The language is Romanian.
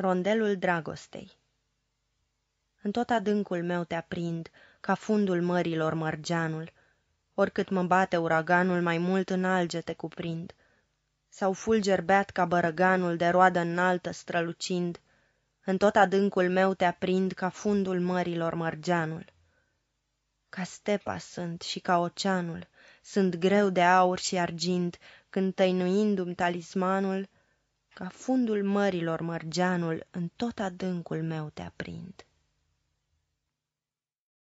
Rondelul dragostei În tot adâncul meu te aprind, ca fundul mărilor mărgeanul, Oricât mă bate uraganul, mai mult în alge te cuprind. Sau fulger beat ca bărăganul, de roadă înaltă strălucind, În tot adâncul meu te aprind, ca fundul mărilor mărgeanul. Ca stepa sunt și ca oceanul, sunt greu de aur și argint, Când tăinuindu-mi talismanul, ca fundul mărilor mărgeanul, în tot adâncul meu te aprind.